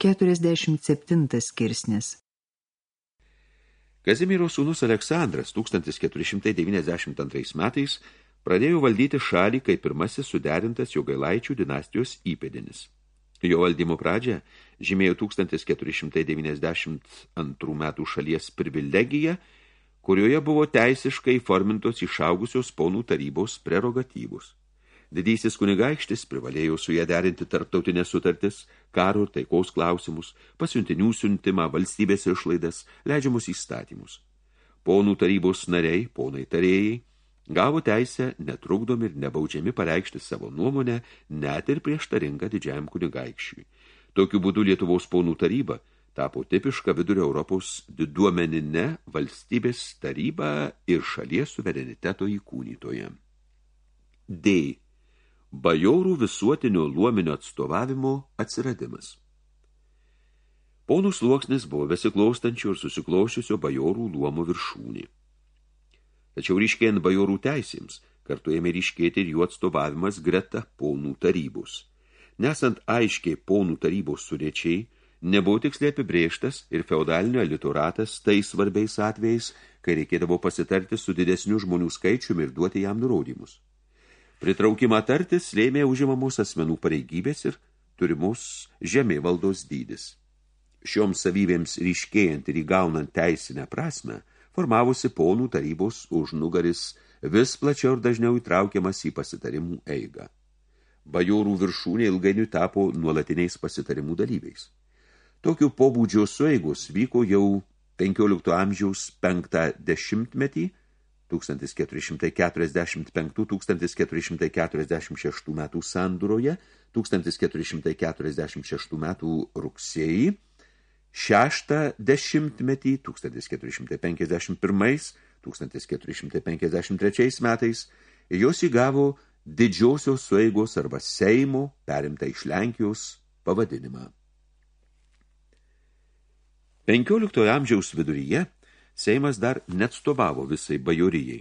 47 skirsnis Kazimiero sūnus Aleksandras 1492 metais pradėjo valdyti šalį kaip pirmasis suderintas Jogailaičių dinastijos įpėdinis. Jo valdymo pradžią žymėjo 1492 metų šalies privilegija, kurioje buvo teisiškai formintos išaugusios ponų tarybos prerogatyvus. Didysis kunigaikštis privalėjo su ją derinti tarptautinės sutartis, karo ir taikaus klausimus, pasiuntinių siuntimą, valstybės išlaidas, leidžiamus įstatymus. Ponų tarybos nariai, ponai tarėjai, gavo teisę netrukdomi ir nebaudžiami pareikšti savo nuomonę, net ir prieštaringą didžiajam kunigaikščiui. Tokiu būdu Lietuvos ponų taryba tapo tipiška vidurio Europos diduomeninė valstybės taryba ir šalies suvereniteto įkūnytoje. D bajorų visuotinio luominio atstovavimo atsiradimas. Ponų sluoksnis buvo besiklaustančio ir susiklošiusio bajorų luomo viršūnį. Tačiau ryškėjant bajorų teisėms, kartu ėmė ryškėti ir jų atstovavimas greta ponų tarybos. Nesant aiškiai ponų tarybos suriečiai, nebuvo tiksliai apibrėžtas ir feudalinio elitoratas tais svarbiais atvejais, kai reikėdavo pasitarti su didesniu žmonių skaičiumi ir duoti jam nurodymus. Pritraukimą tartis lėmė užimamos asmenų pareigybės ir turimus žemė valdos dydis. Šioms savybėms ryškėjant ir įgaunant teisinę prasme, formavosi ponų tarybos užnugaris vis plačiau ir dažniau įtraukiamas į pasitarimų eigą. Bajorų viršūnė ilgainiui tapo nuolatiniais pasitarimų dalyviais. Tokių pobūdžio sueigos vyko jau 15 amžiaus penktą dešimtmetį 1445-1446 metų sandūroje, 1446 metų rugsėjį, šeštą dešimtmetį 1451-1453 metais jos įgavo didžiosios sueigos arba Seimo perimta iš Lenkijos pavadinimą. 15 amžiaus viduryje Seimas dar neatstovavo visai bajorijai.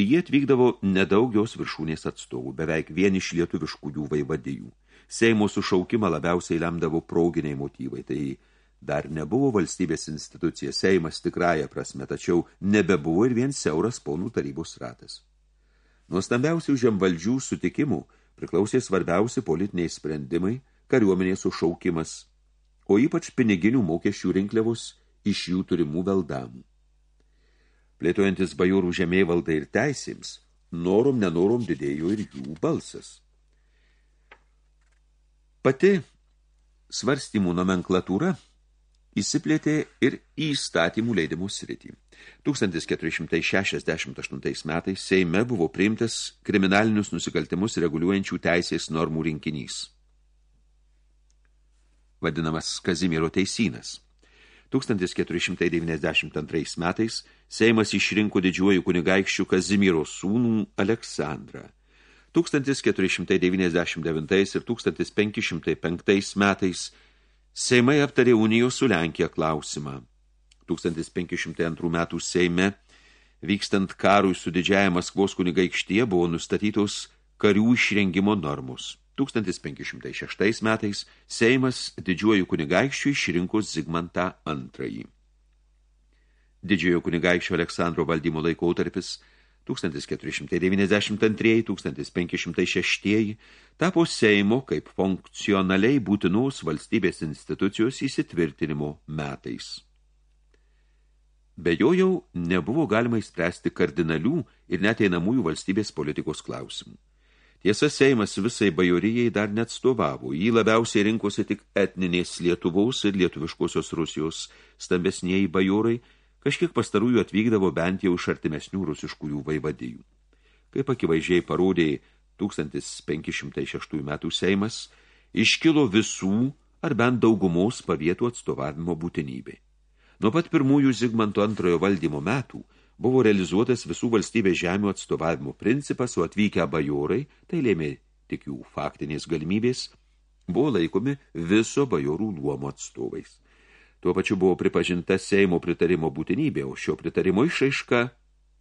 Į jį atvykdavo nedaug jos viršūnės atstovų, beveik vien iš lietuviškųjų vaivadijų. Seimo sušaukimą labiausiai lemdavo proginiai motyvai, tai dar nebuvo valstybės institucija Seimas tikrąją prasme, tačiau nebebuvo ir vien siauras ponų tarybos ratas. Nuo stambiausių žemvaldžių sutikimų priklausė svarbiausi politiniai sprendimai, kariuomenės sušaukimas, o ypač piniginių mokesčių rinkliavos iš jų turimų veldamų. Plėtojantis bajorų žemėvaldai ir teisėms, norom nenorom didėjo ir jų balsas. Pati svarstymų nomenklatūra įsiplėtė ir į įstatymų leidimų sritį. 1468 metais Seime buvo priimtas kriminalinius nusikaltimus reguliuojančių teisės normų rinkinys. Vadinamas Kazimiero teisynas. 1492 metais Seimas išrinko didžiuoju kunigaikščių Kazimiero sūnų Aleksandrą. 1499 ir 1505 metais Seimai aptarė unijos su Lenkija klausimą. 1502 metų Seime, vykstant karui su didžiaja Maskvos kunigaikštyje, buvo nustatytos karių išrengimo normos. 1506 metais Seimas didžiuoju kunigaikščiu išrinko Zigmantą II. Didžiojo kunigaikščio Aleksandro valdymo laikotarpis 1492-1506 tapo Seimo kaip funkcionaliai būtinos valstybės institucijos įsitvirtinimo metais. Be jo jau nebuvo galima įspręsti kardinalių ir neteinamųjų valstybės politikos klausimų. Tiesa, Seimas visai bajorijai dar neatstovavo, jį labiausiai rinkosi tik etninės Lietuvos ir lietuviškosios Rusijos stambesnieji bajorai, kažkiek pastarųjų atvykdavo bent jau iš artimesnių rusiškųjų vaivadijų. Kaip akivaizdžiai parodė 1506 metų Seimas, iškilo visų ar bent daugumos pavietų atstovavimo būtinybė. Nuo pat pirmųjų Zigmanto antrojo valdymo metų – buvo realizuotas visų valstybės žemių atstovavimo principas, o atvykę bajorai, tai lėmė tik jų faktinės galimybės, buvo laikomi viso bajorų luomo atstovais. Tuo pačiu buvo pripažinta Seimo pritarimo būtinybė, o šio pritarimo išaiška,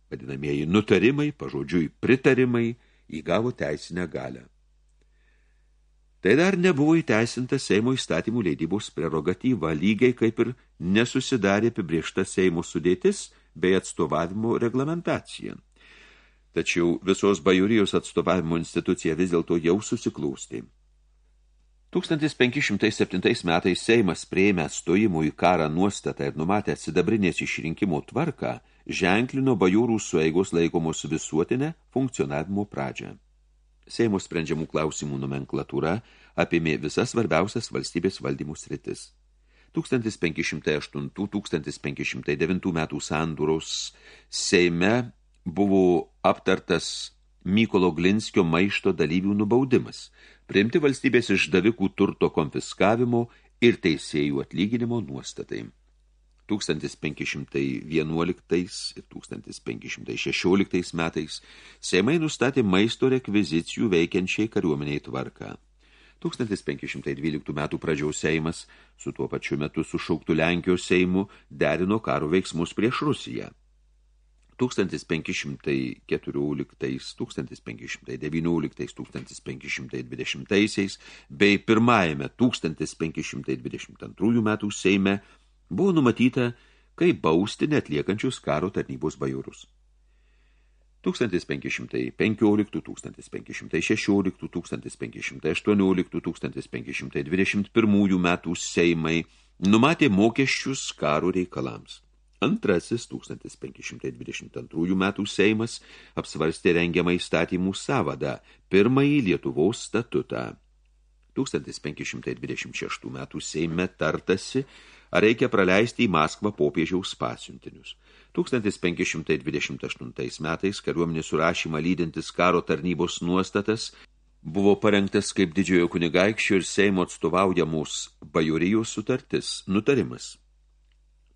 vadinamieji nutarimai, pažodžiui pritarimai, įgavo teisinę galę. Tai dar nebuvo įteisinta Seimo įstatymų leidybos prerogatyva, lygiai kaip ir nesusidarė apibriešta Seimo sudėtis bei atstovavimo reglamentacija. Tačiau visos bajurijos atstovavimo institucija vis dėlto jau susiklūstė. 1507 metais Seimas prieimė stojimų į karą nuostatą ir numatė atsidabrinės išrinkimo tvarką, ženklino bajūrų sueigos laikomos visuotinę funkcionavimo pradžią. Seimo sprendžiamų klausimų nomenklatūra apėmė visas svarbiausias valstybės valdymų sritis. 1508-1509 metų sandūros Seime buvo aptartas Mykolo Glinskio maišto dalyvių nubaudimas, priimti valstybės išdavikų turto konfiskavimo ir teisėjų atlyginimo nuostatai. 1511 ir 1516 metais Seimai nustatė maisto rekvizicijų veikiančiai kariuomeniai tvarką. 1512 metų pradžiaus Seimas su tuo pačiu metu sušauktų Lenkijos Seimu derino karo veiksmus prieš Rusiją. 1514, 1519, 1520 bei pirmajame 1522 metų Seime buvo numatyta, kaip bausti netliekančius karo tarnybos bajorus. 1515, 1516, 1518, 1521 metų Seimai numatė mokesčius karo reikalams. Antrasis 1522 metų Seimas apsvarstė rengiamą įstatymų savadą, pirmąjį Lietuvos statutą. 1526 metų Seime tartasi, ar reikia praleisti į Maskvą popiežiaus pasiuntinius. 1528 metais kariuomenės surašymą lydintis karo tarnybos nuostatas buvo parengtas kaip didžiojo kunigaikščio ir Seimo atstovaujamus bajorijos sutartis, nutarimas.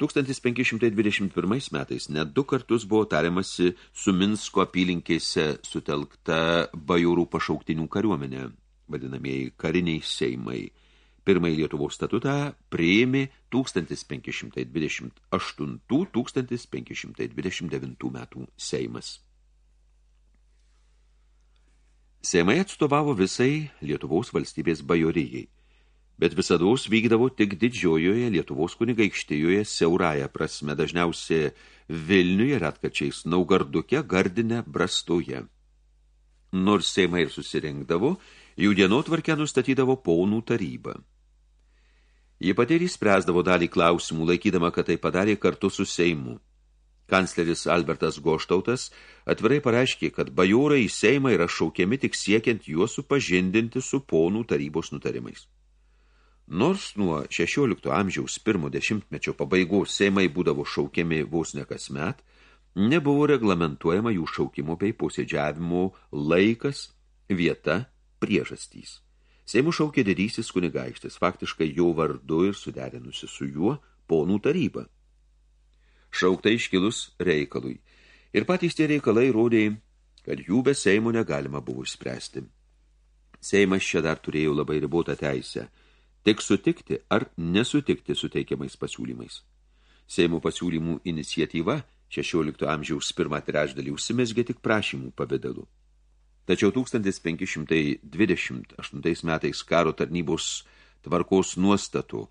1521 metais net du kartus buvo tariamasi su Minsko apylinkėse sutelkta bajorų pašauktinių kariuomenė, vadinamieji kariniai seimai – Pirmąjį Lietuvos statutą priėmė 1528-1529 metų Seimas. Seimai atstovavo visai Lietuvos valstybės bajorijai, bet visados vykdavo tik didžiojoje Lietuvos kunigaikštėjoje siaurąją prasme, dažniausiai Vilniuje, retkačiais Naugarduke, Gardine, Brastoje. Nors Seimai ir susirinkdavo, jų dienotvarkę nustatydavo paunų taryba. Ji patėrį spręsdavo dalį klausimų, laikydama, kad tai padarė kartu su Seimu. Kancleris Albertas Goštautas atvirai pareiškė, kad bajorai į Seimą yra šaukiami tik siekiant juos supažindinti su ponų tarybos nutarimais. Nors nuo 16 amžiaus pirmo dešimtmečio pabaigos Seimai būdavo šaukiami vos ne kasmet, nebuvo reglamentuojama jų šaukimo bei posėdžiavimo laikas, vieta, priežastys. Seimų šaukė didysis kunigaikštis, faktiškai jo vardu ir suderinusi su juo ponų taryba. Šaukta iškilus reikalui. Ir patys tie reikalai rodė, kad jų be Seimo negalima buvo išspręsti. Seimas čia dar turėjo labai ribotą teisę, tik sutikti ar nesutikti su teikiamais pasiūlymais. Seimo pasiūlymų iniciatyva 16 amžiaus pirmą trečdalį užsimesgė tik prašymų pavidalu. Tačiau 1528 metais karo tarnybos tvarkos nuostatų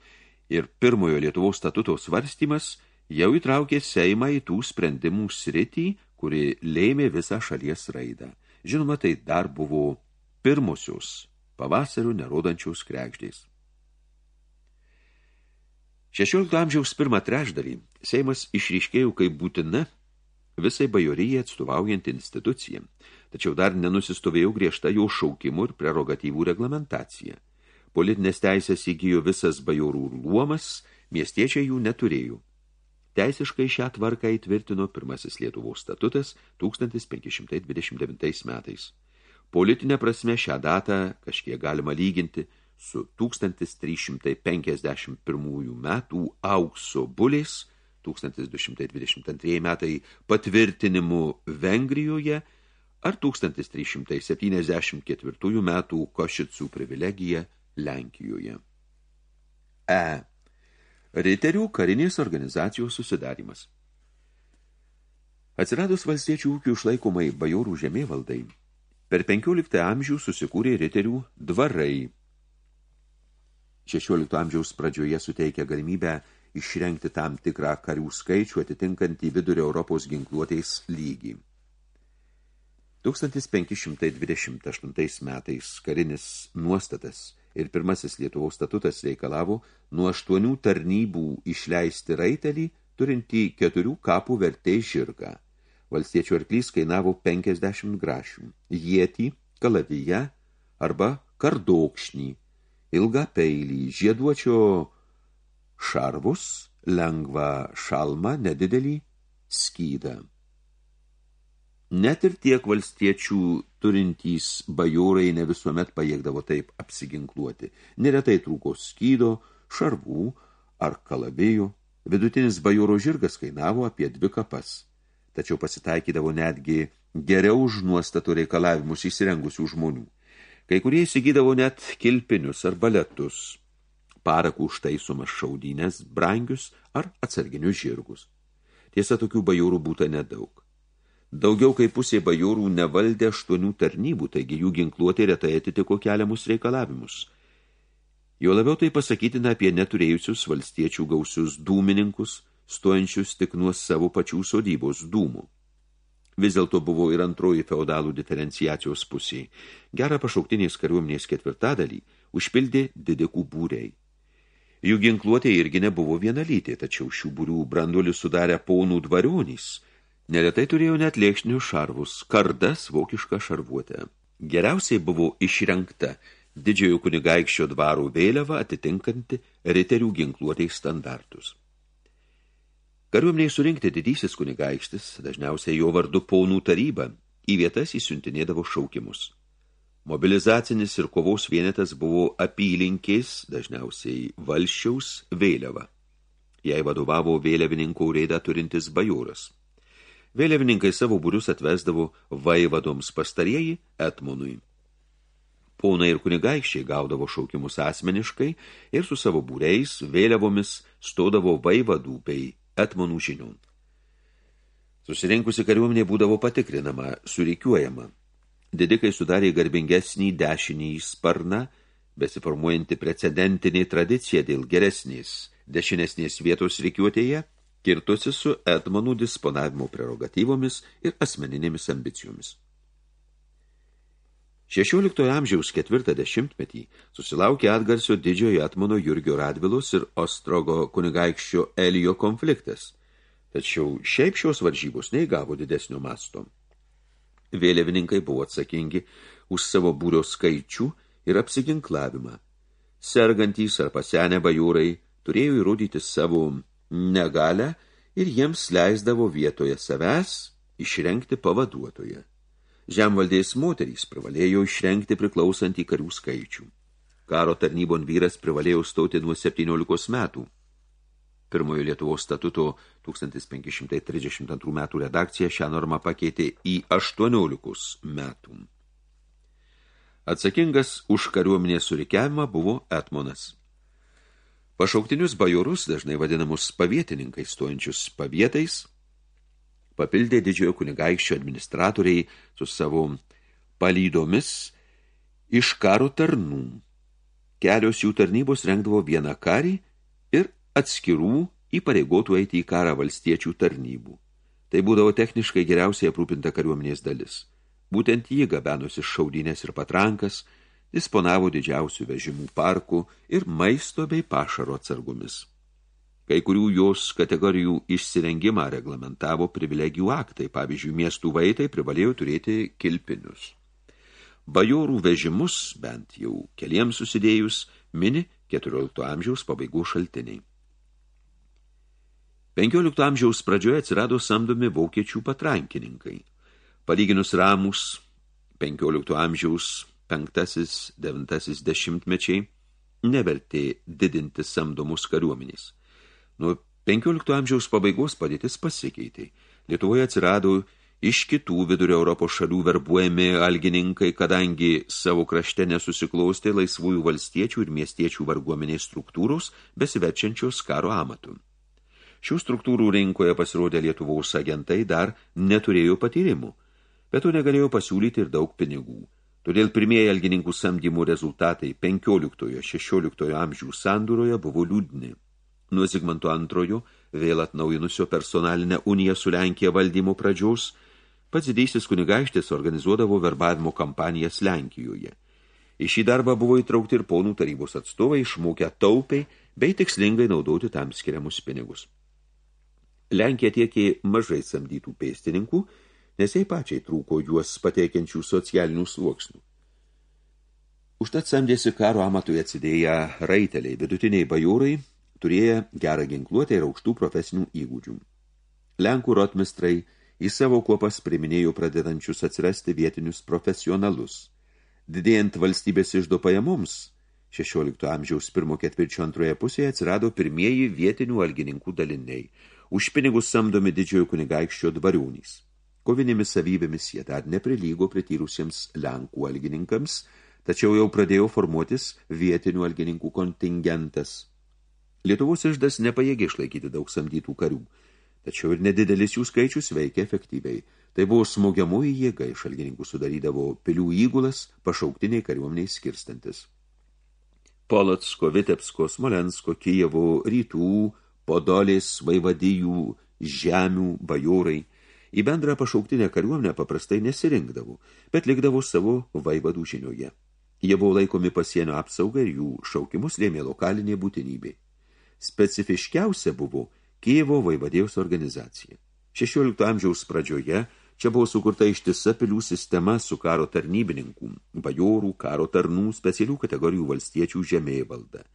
ir pirmojo Lietuvos statuto svarstymas jau įtraukė Seimą į tų sprendimų sritį, kuri lėmė visą šalies raidą. Žinoma, tai dar buvo pirmosios pavasarių nerodančios krekždės. 16 amžiaus pirmą trečdalį Seimas išryškėjo kaip būtina visai bajorijai atstovaujant instituciją, tačiau dar nenusistovėjo griežta jo šaukimų ir prerogatyvų reglamentacija. Politinės teisės įgyjo visas bajorų luomas, miestiečiai jų neturėjo. Teisiškai šią tvarką įtvirtino pirmasis Lietuvos statutas 1529 metais. Politinė prasme šią datą kažkiek galima lyginti su 1351 metų aukso bulės 1222 metai patvirtinimu Vengrijoje ar 1374 metų Košicų privilegija Lenkijoje. E. Riterių karinės organizacijos susidarimas. Atsiradus valstiečių ūkių išlaikomai bajorų žemėvaldai, per 15 amžių susikūrė riterių dvarai, 16 amžiaus pradžioje suteikia galimybę išrengti tam tikrą karių skaičių atitinkantį vidurio Europos ginkluotės lygį. 1528 metais karinis nuostatas ir pirmasis Lietuvos statutas reikalavo nuo aštuonių tarnybų išleisti raitelį, turintį keturių kapų vertės žirgą. Valstiečių arklys kainavo 50 grašių, jietį, kalaviją arba kardokšnį, ilgą peilį, žieduočio šarvus, lengvą šalmą, nedidelį skydą. Net ir tiek valstiečių turintys bajorai ne visuomet pajėgdavo taip apsiginkluoti. Neretai trūko skydo, šarvų ar kalavėjų. Vidutinis bajoro žirgas kainavo apie dvi kapas. Tačiau pasitaikydavo netgi geriau už nuostatų reikalavimus įsirengusių žmonių. Kai kurie įsigydavo net kilpinius ar baletus, parakų užtaisomas šaudynės, brangius ar atsarginius žirgus. Tiesa, tokių bajorų būta nedaug. Daugiau kaip pusė bajorų nevaldė aštuonių tarnybų, taigi jų ginkluotė retai atitiko keliamus reikalavimus. Jo labiau tai pasakytina apie neturėjusius valstiečių gausius dūmininkus, stojančius tik nuo savo pačių sodybos dūmų. Vis dėlto buvo ir antroji feudalų diferenciacijos pusė. Gerą pašauktinės kariuomenės ketvirtadalį užpildė didikų būriai. Jų ginkluotė irgi nebuvo vienalytė, tačiau šių būrių branduolį sudarė paunų dvarionys. Neretai turėjo net lėkšnių šarvus, kardas vokišką šarvuotę. Geriausiai buvo išrengta didžiojo kunigaikščio dvarų vėliava atitinkanti riterių ginkluotės standartus. Kariuomeniai surinkti didysis kunigaikštis, dažniausiai jo vardu paunų taryba, į vietas įsiuntinėdavo šaukimus. Mobilizacinis ir kovos vienetas buvo apylinkės, dažniausiai valščiaus, vėliava. Jai vadovavo vėliavininkų reidą turintis bajoras. Vėliavininkai savo būrius atvesdavo vaivadoms pastarieji Etmonui. Ponai ir kunigaikščiai gaudavo šaukimus asmeniškai ir su savo būreis vėliavomis stodavo vaivadų bei etmonų žinių. Susirinkusi kariuomenė būdavo patikrinama, surikiuojama. Didikai sudarė garbingesnį dešinį sparną, besiformuojanti precedentinė tradicija dėl geresnės, dešinesnės vietos rikiuotėje, kirtusi su etmonų disponavimo prerogatyvomis ir asmeninėmis ambicijomis. 16 amžiaus ketvirtą dešimtmetį susilaukė atgarsio didžiojo Atmano Jurgio Radvilos ir Ostrogo kunigaikščio Elijo konfliktas, tačiau šiaip šios varžybos neįgavo didesnio masto. Vėliavininkai buvo atsakingi už savo būrio skaičių ir apsiginklavimą. Sergantys ar pasenę bajūrai turėjo įrodyti savo negalę ir jiems leisdavo vietoje savęs išrengti pavaduotoje. Žemvaldės moterys privalėjo išrengti priklausantį karių skaičių. Karo tarnybon vyras privalėjo stauti nuo 17 metų. Pirmojo Lietuvos statuto 1532 metų redakcija šią normą pakeitė į 18 metų. Atsakingas už kariuomenės surikiavimą buvo Etmonas. Pašauktinius bajorus, dažnai vadinamus pavietininkai stojančius pavietais, papildė didžiojo kunigaikščio administratoriai su savo palydomis iš karo tarnų. Kelios jų tarnybos rengdavo vieną karį ir atskirų įpareigotų eiti į karą valstiečių tarnybų. Tai būdavo techniškai geriausiai aprūpinta kariuomenės dalis. Būtent jį gabenosi šaudynės ir patrankas, disponavo didžiausių vežimų parkų ir maisto bei pašaro atsargumis. Kai kurių jos kategorijų išsirengimą reglamentavo privilegijų aktai, pavyzdžiui, miestų vaitai privalėjo turėti kilpinius. Bajorų vežimus, bent jau keliems susidėjus, mini 14 amžiaus pabaigų šaltiniai. 15 amžiaus pradžioje atsirado samdomi vokiečių patrankininkai. Palyginus ramus 15 amžiaus 5-9 dešimtmečiai nevertė didinti samdomus kariuomenės. Nuo 15 amžiaus pabaigos padėtis pasikeitė. Lietuvoje atsirado iš kitų vidurio Europos šalių verbuojami algininkai, kadangi savo krašte nesusiklaustė laisvųjų valstiečių ir miestiečių varguomenės struktūros, besiverčiančios karo amatų. Šių struktūrų rinkoje pasirodė Lietuvos agentai dar neturėjo patyrimų, bet to negalėjo pasiūlyti ir daug pinigų. Todėl pirmieji algininkų samdymų rezultatai 15-16 amžių sandūroje buvo liūdni. Nuo Zigmanto antrojo, vėl atnaujinusio personalinę uniją su Lenkija valdymo pradžios, pats didysis kunigaištis organizuodavo verbavimo kampanijas Lenkijoje. Į šį darbą buvo įtraukti ir ponų tarybos atstovai, išmokę taupiai bei tikslingai naudoti tam skiriamus pinigus. Lenkija tiekė mažai samdytų pėstininkų, nes jai pačiai trūko juos pateikiančių socialinių sluoksnių. Užtat samdėsi karo amatui atsidėję raiteliai, vidutiniai bajūrai, turėję gerą ginkluotę ir aukštų profesinių įgūdžių. Lenkų rotmistrai į savo kuopas priminėjo pradedančius atsirasti vietinius profesionalus. Didėjant valstybės išdo pajamoms, 16 amžiaus pirmo ketvirčio antroje pusėje atsirado pirmieji vietinių algininkų daliniai, už pinigus samdomi didžiojo kunigaikščio dvariūnys. Kovinėmis savybėmis jie dar neprilygo prityrusiems Lenkų algininkams, tačiau jau pradėjo formuotis vietinių algininkų kontingentas. Lietuvos išdas nepajėgė išlaikyti daug samdytų karių, tačiau ir nedidelis jų skaičius veikia efektyviai. Tai buvo smogiamoji jėga iš algininkų sudarydavo pilių įgulas, pašauktiniai kariuomeniai skirstantis. Polotsko, Vitebsko, Smolensko, Kijevo, Rytų, Podolės, Vaivadijų, Žemių, Bajorai – Į bendrą pašauktinę kariuomenę paprastai nesirinkdavo, bet likdavo savo vaivadų žinioje. Jie buvo laikomi pasienio apsauga ir jų šaukimus lėmė lokalinė būtinybė. Specifiškiausia buvo Kievo vaivadėjos organizacija. 16 amžiaus pradžioje čia buvo sukurta ištisa pilių sistema su karo tarnybininkų, bajorų, karo tarnų, specialių kategorijų valstiečių žemėvalda.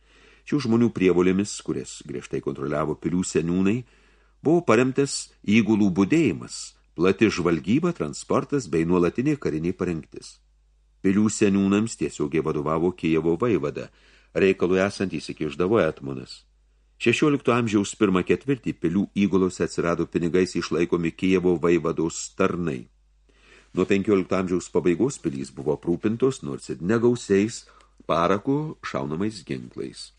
Šių žmonių prievolėmis, kurias griežtai kontroliavo pilių seniūnai, buvo paremtas įgulų būdėjimas, plati žvalgyba, transportas bei nuolatinė kariniai parengtis. Pilių seniūnams tiesiogiai vadovavo Kijevo vaivada, reikalų esant įsikiždavo Etmonas. 16 amžiaus pirmą ketvirtį pilių įgulose atsirado pinigais išlaikomi Kijevo vaivados tarnai. Nuo 15 amžiaus pabaigos pilys buvo aprūpintos, nors ir negausiais, parakų šaunamais ginklais.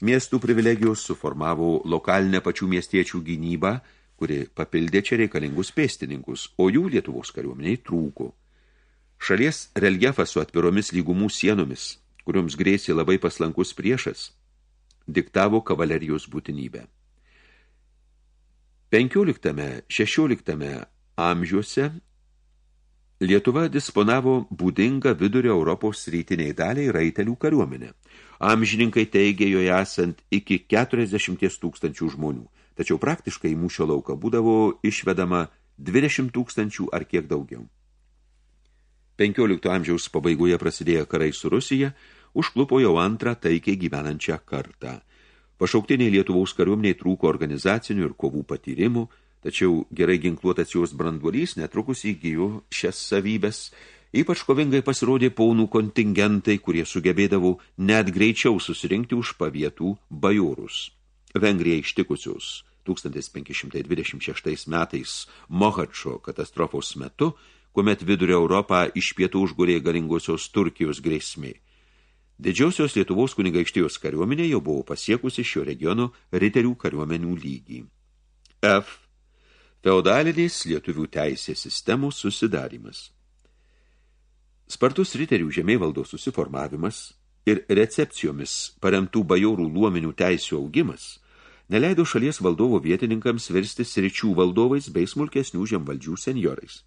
Miestų privilegijos suformavo lokalinę pačių miestiečių gynybą, kuri papildė čia reikalingus pėstininkus, o jų Lietuvos kariuomeniai trūko. Šalies reljefas su atviromis lygumų sienomis, kurioms grėsė labai paslankus priešas, diktavo kavalerijos būtinybę. 15-16 amžiuose Lietuva disponavo būdinga vidurio Europos rytiniai daliai raitelių kariuomenė. Amžininkai teigė joje esant iki 40 tūkstančių žmonių, tačiau praktiškai mūšio lauką būdavo išvedama 20 tūkstančių ar kiek daugiau. 15 amžiaus pabaigoje prasidėjo karai su Rusija, užklupo jau antrą taikiai gyvenančią kartą. Pašauktiniai Lietuvaus kariuomeniai trūko organizacinių ir kovų patyrimų, tačiau gerai ginkluotas jos branduolys netrukus įgyjo šias savybės Ypač kovingai pasirodė paunų kontingentai, kurie sugebėdavo net greičiau susirinkti už pavietų bajorus. Vengrija ištikusius 1526 metais Mohačo katastrofos metu, kuomet vidurio Europą iš pietų užgurė galingosios Turkijos grėsmė. Didžiausios Lietuvos kunigaikštijos kariuomenė jau buvo pasiekusi šio regiono riterių kariuomenių lygį. F. Feodalinės lietuvių teisės sistemų susidarimas. Spartus riterių žemėvaldos susiformavimas ir recepcijomis paremtų bajorų luominių teisių augimas neleido šalies valdovo vietininkams virsti sričių valdovais bei smulkesnių žemvaldžių senjorais.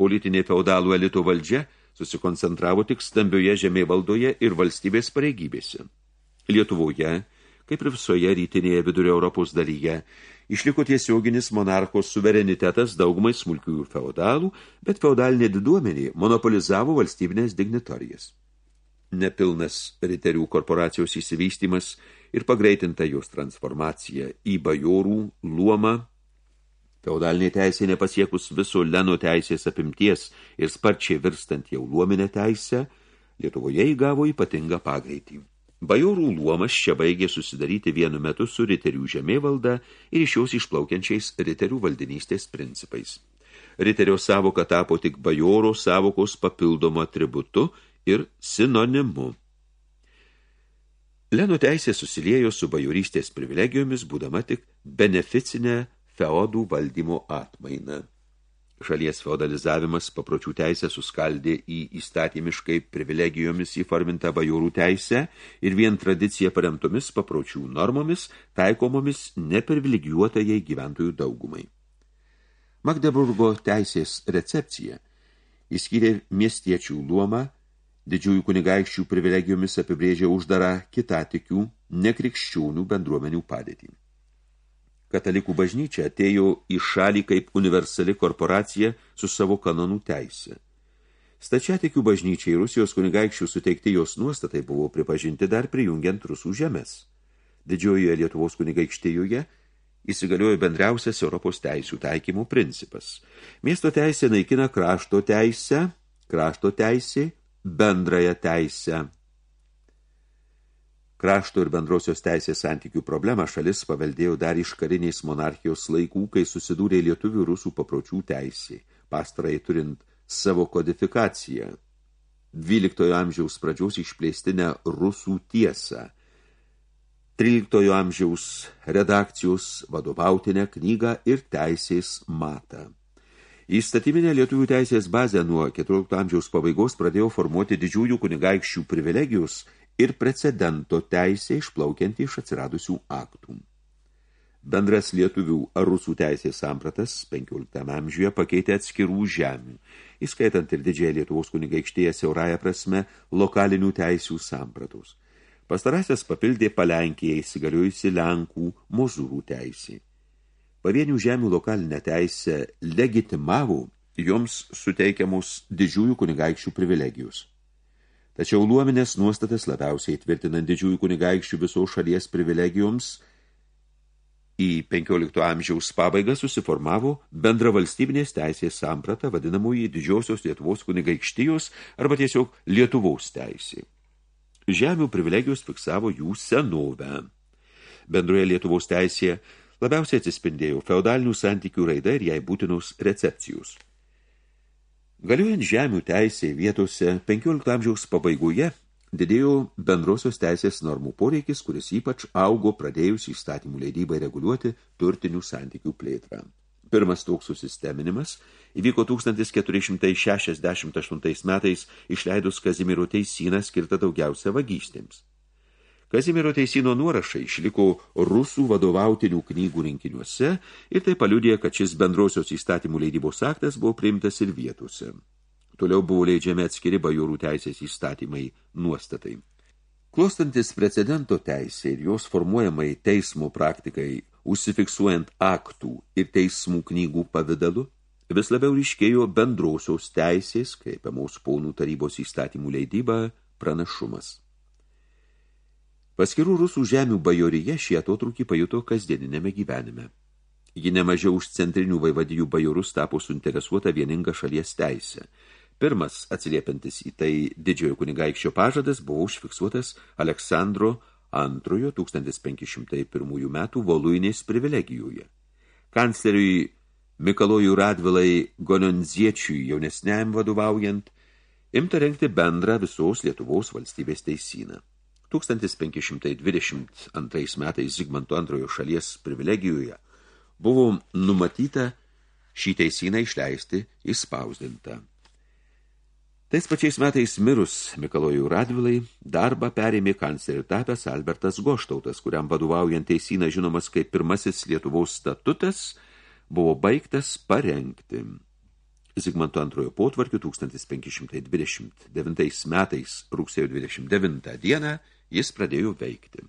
Politinė feudalų elito valdžia susikoncentravo tik stambioje žemėvaldoje ir valstybės pareigybėse. Lietuvoje, kaip ir visoje rytinėje vidurio Europos dalyje, išliko tiesioginis monarcho suverenitetas daugumai smulkiųjų feudalų, bet feudalinė diduomenė monopolizavo valstybinės dignitorijas. Nepilnas riterių korporacijos įsivystymas ir pagreitinta jos transformacija į bajorų luomą, feudalinė teisė nepasiekus viso leno teisės apimties ir sparčiai virstant jau luominę teisę, Lietuvoje įgavo ypatingą pagreitį. Bajorų luomas čia baigė susidaryti vienu metu su riterių žemėvalda ir iš jos išplaukiančiais riterių valdinystės principais. Riterio savoka tapo tik bajoro savokos papildomo atributu ir sinonimu. Leno teisė susiliejo su bajorystės privilegijomis, būdama tik beneficinė feodų valdymo atmaina. Šalies feodalizavimas papročių teisę suskaldė į įstatymiškai privilegijomis įformintą bajorų teisę ir vien tradicija paremtomis papročių normomis taikomomis neprivilegijuotajai gyventojų daugumai. Magdeburgo teisės recepcija įskyrė miestiečių luomą, didžiųjų kunigaikščių privilegijomis apibrėžė uždarą kitatikių, nekrikščionių bendruomenių padėtį. Katalikų bažnyčia atėjo į šalį kaip universali korporacija su savo kanonų teise. Stačiatikių bažnyčiai Rusijos kunigaikščių suteikti jos nuostatai buvo pripažinti dar prijungiant rusų žemės. Didžiojoje Lietuvos kunigaikštėjoje įsigaliojo bendriausias Europos teisių taikymų principas. Miesto teisė naikina krašto teisę, krašto teisė, bendrąją teisę. Krašto ir bendrosios teisės santykių problemą šalis paveldėjo dar iš kariniais monarchijos laikų, kai susidūrė lietuvių rusų papročių teisė, pastarai turint savo kodifikaciją. 12 amžiaus pradžiaus išplėstinę rusų tiesą. 13 amžiaus redakcijos vadovautinę knygą ir teisės matą. Įstatyminė lietuvių teisės bazė nuo 14 amžiaus pabaigos pradėjo formuoti didžiųjų kunigaikščių privilegijus ir precedento teisė išplaukianti iš atsiradusių aktų. Bendras lietuvių ar rusų teisės sampratas 15 amžiuje pakeitė atskirų žemių, įskaitant ir didžiąją Lietuvos kunigaikštėje siaurąją prasme lokalinių teisių sampratus. Pastarasias papildė palenkėje įsigaliojusi Lenkų mozūrų teisė. Pavienių žemių lokalinę teisę legitimavo joms suteikiamus didžiųjų kunigaikščių privilegijus. Tačiau luominės nuostatas labiausiai tvirtinant didžiųjų kunigaikščių visos šalies privilegijoms į 15 amžiaus pabaigą susiformavo bendra valstybinės teisės samprata vadinamųjų didžiosios Lietuvos kunigaikštijos arba tiesiog Lietuvos teisė. Žemių privilegijos fiksavo jų senovę. Bendroje Lietuvos teisėje labiausiai atsispindėjo feudalinių santykių raida ir jai būtinus recepcijus. Galiuojant žemių teisė vietose 15 amžiaus pabaigoje didėjo bendrosios teisės normų poreikis, kuris ypač augo pradėjus įstatymų leidybai reguliuoti turtinių santykių plėtrą. Pirmas toks susisteminimas įvyko 1468 metais išleidus Kazimiero teisyną skirtą daugiausia vagystėms. Kazimiero teisino nuorašai išliko rusų vadovautinių knygų rinkiniuose ir tai paliudė, kad šis bendrosios įstatymų leidybos aktas buvo priimtas ir vietose. Toliau buvo leidžiami atskiri bajorų teisės įstatymai nuostatai. Klostantis precedento teisė ir jos formuojamai teismo praktikai, užsifiksuojant aktų ir teismų knygų pavidalu, vis labiau ryškėjo bendrosios teisės, kreipiamos ponų tarybos įstatymų leidyba, pranašumas. Paskirų rusų žemių bajoryje šį atotrukį pajuto kasdieninėme gyvenime. Ji nemažiau už centrinių vaivadijų bajorus tapo suinteresuota vieninga šalies teisė. Pirmas, atsiliepiantis į tai didžiojo kunigaikščio pažadas, buvo užfiksuotas Aleksandro antrojo 1501 metų voluinės privilegijoje. Kancleriui Mikalojų Radvilai Gononziečiui jaunesniajam vadovaujant, imta rengti bendrą visos Lietuvos valstybės teisyną. 1522 metais Zigmanto antrojo šalies privilegijoje buvo numatyta šį teisyną išleisti įspausdintą. Tais pačiais metais mirus Mikalojų Radvilai darbą perėmė kanclerių tapęs Albertas Goštautas, kuriam vadovaujant teisyną žinomas kaip pirmasis Lietuvos statutas, buvo baigtas parengti. Zigmanto antrojo potvarkių 1529 metais rugsėjo 29 dieną jis pradėjo veikti.